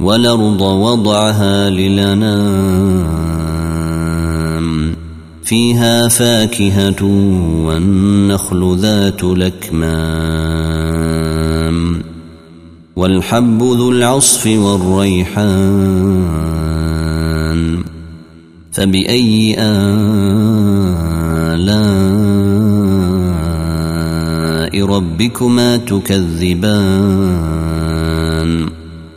والأرض وضعها للنام. فيها فاكهة والنخل ذات الأكمام. والحب ذو العصف والريحان. فبأي آلاء ربكما تكذبان؟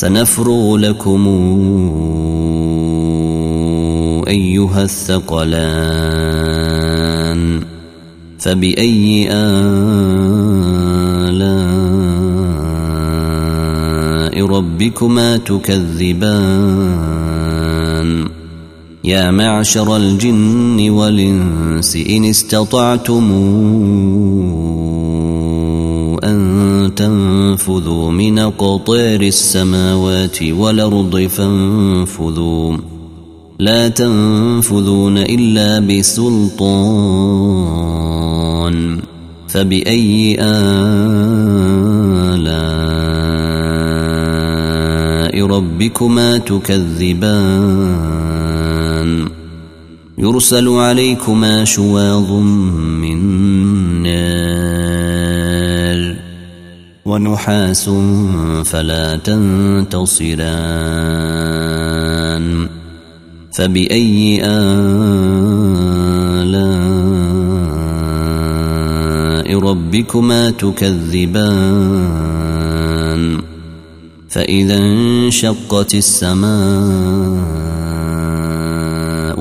سنفرغ لكم أيها الثقلان فبأي آلاء ربكما تكذبان؟ يا معشر الجن والإنس إن استطعتم أن تنفذوا من قطير السماوات والأرض فانفذوا. لا تنفذون إلا بسلطان. فبأي آلاء ربكما تكذبان؟ يرسل عليكما شواظ من ونحاس فلا تنتصران. فبأي آلاء رب ربكما تكذبان؟ فإذا انشقت السماء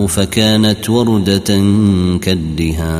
فكانت وردة كالدهان.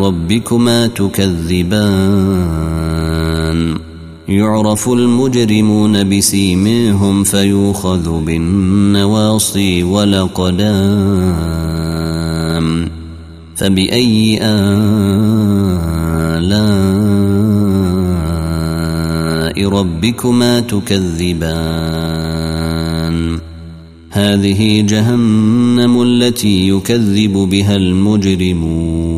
ربكما تكذبان. يعرف المجرمون بسيميهم فيوخذ بالنواصي ولقدام فبأي آلاء ربكما تكذبان؟ هذه جهنم التي يكذب بها المجرمون.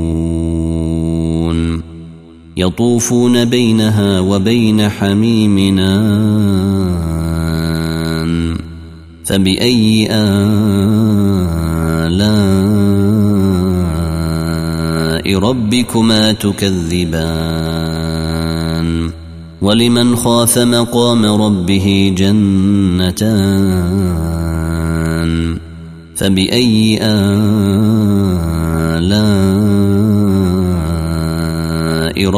يطوفون بينها وبين حميمنا. فبأي آلاء ربكما تكذبان؟ ولمن خاف مقام ربه جنتان؟ فبأي آلاء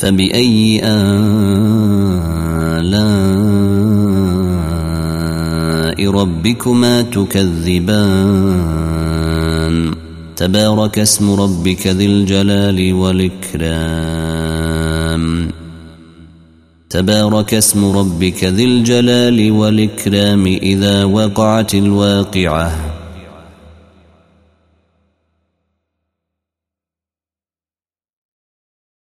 فبأي آلاء ربكما تكذبان؟ تبارك اسم ربك ذي الجلال والإكرام. تبارك اسم ربك ذي الجلال والإكرام إذا وقعت الواقعة.